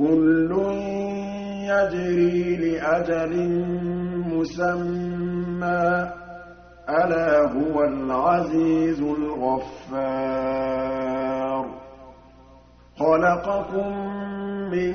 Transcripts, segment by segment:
كُلٌّ يَجْرِي لِأَجَلٍ مُّسَمًّى ۗ أَلَا هُوَ الْعَزِيزُ الْغَفَّارُ. خَلَقَكُم مِّن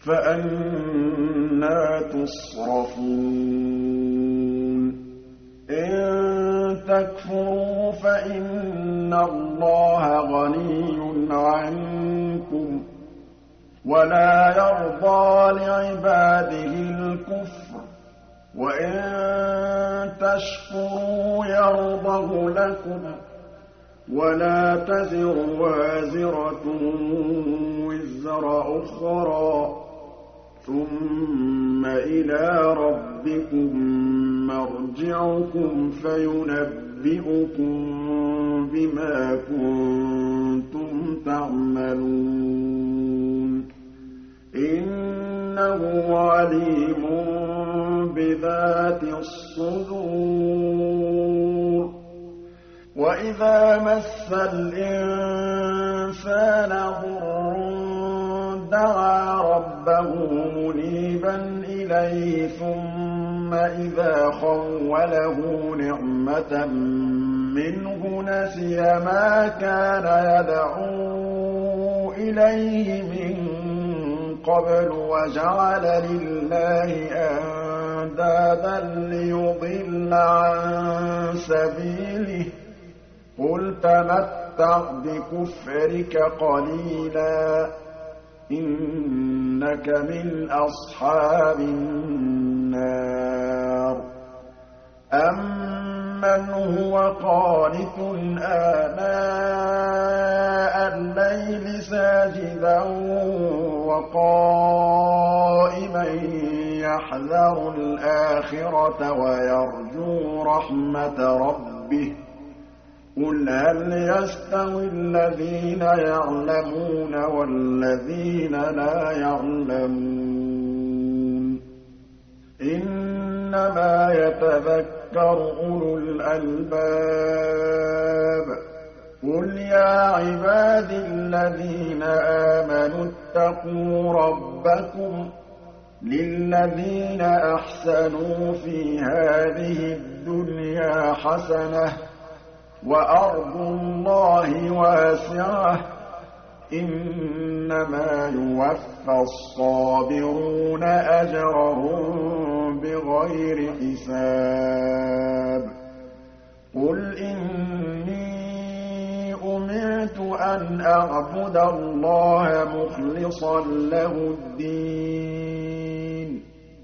فَأَنَّىٰ تُصْرَفُونَ. إِن تَكْفُرُوا فَإِنَّ اللَّهَ غَنِيٌّ عَنكُمْ وَلَا يَرْضَىٰ لِعِبَادِهِ الْكُفْرَ ۖ. وَإِن تَشْكُرُوا يَرْضَهُ لَكُمْ ۗ وَلَا تَزِرُ وَازِرَةٌ وِزْرَ أُخْرَىٰ ۗ. ثُمَّ إِلَىٰ رَبِّكُم مَّرْجِعُكُمْ فَيُنَبِّئُكُم بِمَا كُنتُمْ تَعْمَلُونَ. إِنَّهُ عَلِيمٌ بِذَاتِ الصُّدُورِ. وَإِذَا مَسَّ الْإِنسَانَ ضُرٌّ دَعَا رَبَّهُ مُنِيبًا إِلَيْهِ ثُمَّ إِذَا خَوَّلَهُ نِعْمَةً مِّنْهُ نَسِيَ مَا كَانَ يَدْعُو إِلَيْهِ مِن قَبْلُ وَجَعَلَ لِلَّهِ أَندَادًا لِّيُضِلَّ عَن سَبِيلِهِ ۗ. قُلْ تَمَتَّعْ بِكُفْرِكَ قَلِيلًا ۖ. إِنَّكَ مِنْ أَصْحَابِ النَّارِ. أَمَّنْ هُوَ قَانِتٌ آنَاءَ اللَّيْلِ سَاجِدًا وَقَائِمًا يَحْذَرُ الْآخِرَةَ وَيَرْجُو رَحْمَةَ رَبِّهِ. قُلْ هَلْ يَسْتَوِي الَّذِينَ يَعْلَمُونَ وَالَّذِينَ لَا يَعْلَمُونَ إِنَّمَا يَتَذَكَّرُ أُولُو الْأَلْبَابِ قُلْ يَا عِبَادِ الَّذِينَ آمَنُوا اتَّقُوا رَبَّكُمْ ۗ للذين أحسنوا في هذه الدنيا حسنة وَأَرْضُ اللَّهِ وَاسِعَةٌ ۗ. إِنَّمَا يُوَفَّى الصَّابِرُونَ أَجْرَهُم بِغَيْرِ حِسَابٍ. قُلْ إِنِّي أُمِرْتُ أَنْ أَعْبُدَ اللَّهَ مُخْلِصًا لَّهُ الدِّينَ.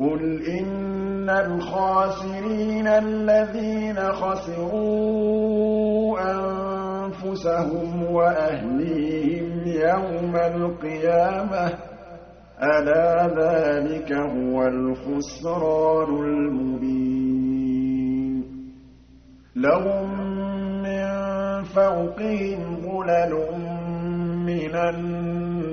قُلْ إِنَّ الْخَاسِرِينَ الَّذِينَ خَسِرُوا أَنفُسَهُمْ وَأَهْلِيهِمْ يَوْمَ الْقِيَامَةِ ۗ أَلَا ذَٰلِكَ هُوَ الْخُسْرَانُ الْمُبِينُ لَهُم مِّن فَوْقِهِمْ ظُلَلٌ مِّنَ النَّارِ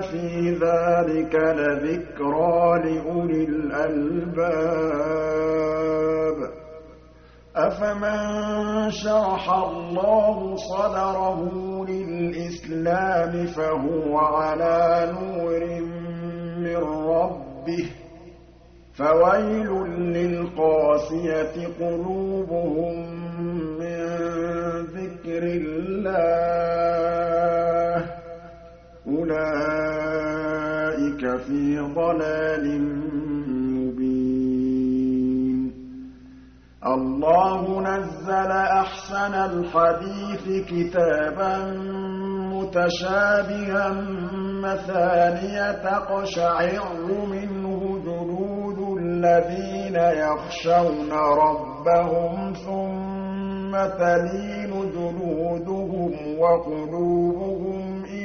فِي ذَٰلِكَ لَذِكْرَىٰ لِأُولِي الْأَلْبَابِ أَفَمَن شَرَحَ اللَّهُ صَدْرَهُ لِلْإِسْلَامِ فَهُوَ عَلَىٰ نُورٍ مِّن رَّبِّهِ ۖ فَوَيْلٌ لِّلْقَاسِيَةِ قُلُوبُهُم مِّن ذِكْرِ اللَّهِ ۚ أُولَٰئِكَ فِي ضَلَالٍ مُّبِينٍ. اللَّهُ نَزَّلَ أَحْسَنَ الْحَدِيثِ كِتَابًا مُّتَشَابِهًا مَّثَانِيَ تَقْشَعِرُّ مِنْهُ جُلُودُ الَّذِينَ يَخْشَوْنَ رَبَّهُمْ ثُمَّ تَلِينُ جُلُودُهُمْ وَقُلُوبُهُمْ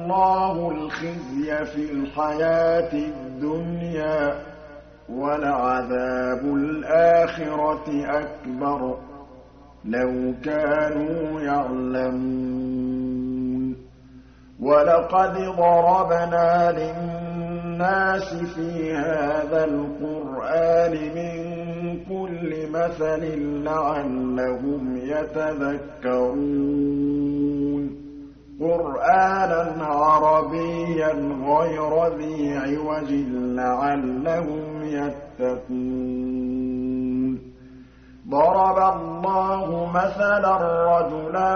اللَّهُ الْخِزْيَ فِي الْحَيَاةِ الدُّنْيَا وَلَعَذَابُ الْآخِرَةِ أَكْبَرُ ۚ لَوْ كَانُوا يَعْلَمُونَ. وَلَقَدْ ضَرَبْنَا لِلنَّاسِ فِي هَٰذَا الْقُرْآنِ مِن كُلِّ مَثَلٍ لَّعَلَّهُمْ يَتَذَكَّرُونَ. قُرْآنًا عَرَبِيًّا غَيْرَ ذِي عِوَجٍ لَّعَلَّهُمْ يَتَّقُونَ. ضَرَبَ اللَّهُ مَثَلًا رَّجُلًا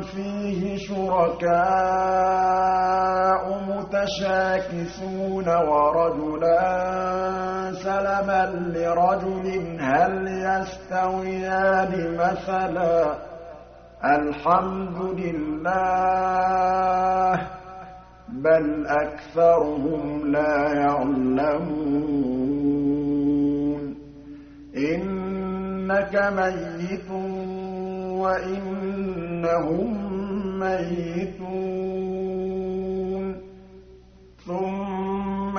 فِيهِ شُرَكَاءُ مُتَشَاكِسُونَ وَرَجُلًا سَلَمًا لِّرَجُلٍ هَلْ يَسْتَوِيَانِ مَثَلًا ۚ الْحَمْدُ لِلَّهِ ۚ بَلْ أَكْثَرُهُمْ لَا يَعْلَمُونَ. إِنَّكَ مَيِّتٌ وَإِنَّهُم مَّيِّتُونَ. ثُمَّ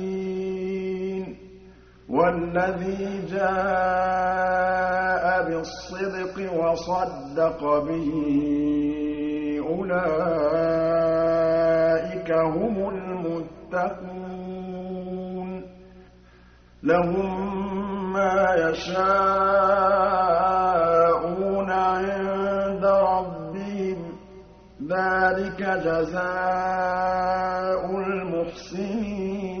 وَالَّذِي جَاءَ بِالصِّدْقِ وَصَدَّقَ بِهِ أُولَٰئِكَ هُمُ الْمُتَّقُونَ. لَهُم مَّا يَشَاءُونَ عِندَ رَبِّهِمْ ۚ. ذَٰلِكَ جَزَاءُ الْمُحْسِنِينَ.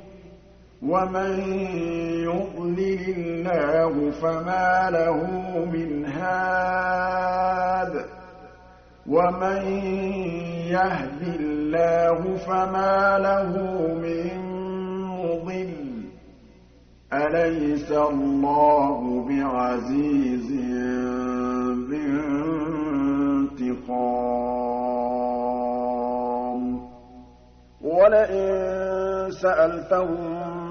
وَمَن يُضْلِلِ اللَّهُ فَمَا لَهُ مِنْ هَادٍ وَمَن يَهْدِ اللَّهُ فَمَا لَهُ مِن مُّضِلٍّ ۗ أَلَيْسَ اللَّهُ بِعَزِيزٍ ذِي انتِقَامٍ وَلَئِن سَأَلْتَهُم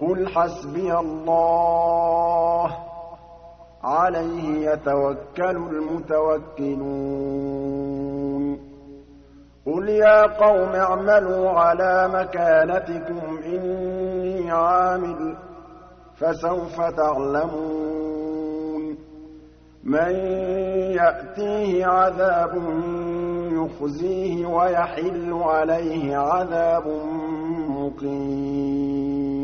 قُلْ حَسْبِيَ اللَّهُ ۖ عَلَيْهِ يَتَوَكَّلُ الْمُتَوَكِّلُونَ. قُلْ يَا قَوْمِ اعْمَلُوا عَلَىٰ مَكَانَتِكُمْ إِنِّي عَامِلٌ ۖ فَسَوْفَ تَعْلَمُونَ. مَن يَأْتِيهِ عَذَابٌ يخزيه ويحل عليه عذاب مقيم.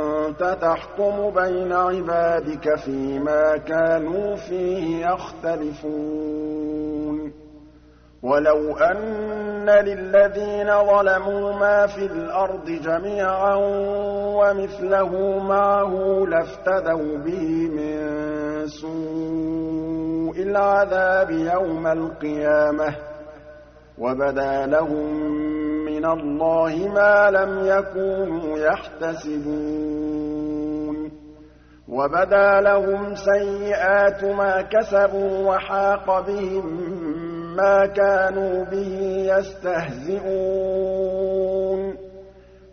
تَحْكُمُ بَيْنَ عِبَادِكَ فِيمَا كَانُوا فِيهِ يَخْتَلِفُونَ. وَلَوْ أَنَّ لِلَّذِينَ ظَلَمُوا مَا فِي الْأَرْضِ جَمِيعًا وَمِثْلَهُ مَعَهُ لَافْتَدَوْا بِهِ مِن سُوءِ الْعَذَابِ يَوْمَ الْقِيَامَةِ ۚ وَبَدَا لَهُم مِّنَ اللَّهِ مَا لَمْ يَكُونُوا يَحْتَسِبُونَ. وَبَدَا لَهُمْ سَيِّئَاتُ مَا كَسَبُوا وَحَاقَ بِهِم مَّا كَانُوا بِهِ يَسْتَهْزِئُونَ.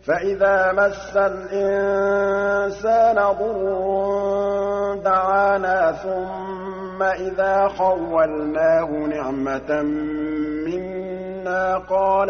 فَإِذَا مَسَّ الْإِنسَانَ ضُرٌّ دَعَانَا ثُمَّ إِذَا خَوَّلْنَاهُ نِعْمَةً مِّنَّا قَالَ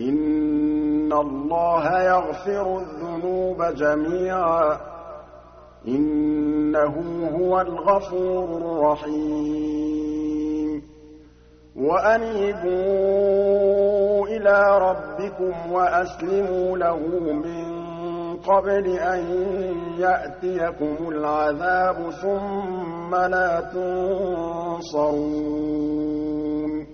إِنَّ اللَّهَ يَغْفِرُ الذُّنُوبَ جَمِيعًا. إِنَّهُ هُوَ الْغَفُورُ الرَّحِيمُ. وَأَنِيبُوا إِلَىٰ رَبِّكُمْ وَأَسْلِمُوا لَهُ مِن قَبْلِ أَن يَأْتِيَكُمُ الْعَذَابُ ثُمَّ لَا تُنصَرُونَ.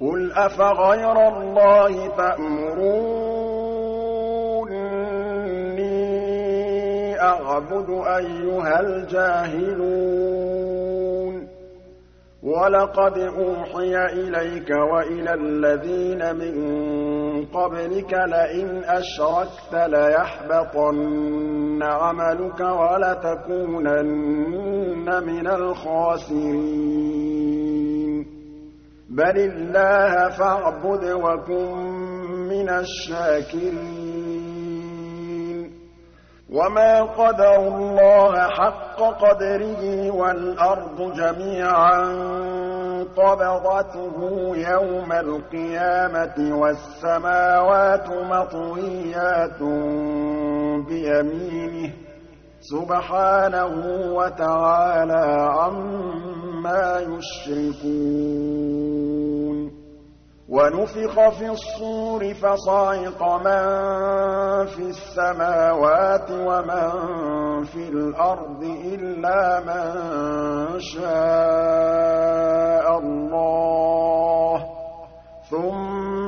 قُلْ أَفَغَيْرَ اللَّهِ تَأْمُرُونِّي أَعْبُدُ أَيُّهَا الْجَاهِلُونَ. وَلَقَدْ أُوحِيَ إِلَيْكَ وَإِلَى الَّذِينَ مِن قَبْلِكَ لَئِنْ أَشْرَكْتَ لَيَحْبَطَنَّ عَمَلُكَ وَلَتَكُونَنَّ مِنَ الْخَاسِرِينَ. بَلِ اللَّهَ فَاعْبُدْ وَكُن مِّنَ الشَّاكِرِينَ وَمَا قَدَرُوا اللَّهَ حَقَّ قَدْرِهِ وَالْأَرْضُ جَمِيعًا قَبْضَتُهُ يَوْمَ الْقِيَامَةِ وَالسَّمَاوَاتُ مَطْوِيَّاتٌ بِيَمِينِهِ ۚ سُبْحَانَهُ وَتَعَالَىٰ عَمَّا يُشْرِكُونَ. وَنُفِخَ فِي الصُّورِ فَصَعِقَ مَن فِي السَّمَاوَاتِ وَمَن فِي الْأَرْضِ إِلَّا مَن شَاءَ اللَّهُ ۖ. ثُمَّ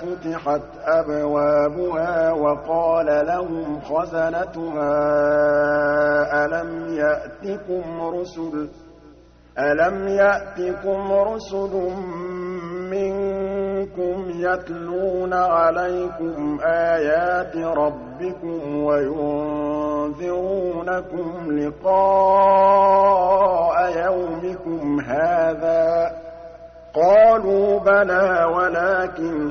فُتِحَتْ أَبْوَابُهَا وَقَالَ لَهُمْ خَزَنَتُهَا أَلَمْ يَأْتِكُمْ رُسُلٌ؟ أَلَمْ يَأْتِكُمْ رُسُلٌ مِّنكُمْ يَتْلُونَ عَلَيْكُمْ آيَاتِ رَبِّكُمْ وَيُنذِرُونَكُمْ لِقَاءَ يَوْمِكُمْ هَٰذَا ۚ؟ قَالُوا بَلَىٰ وَلَٰكِنْ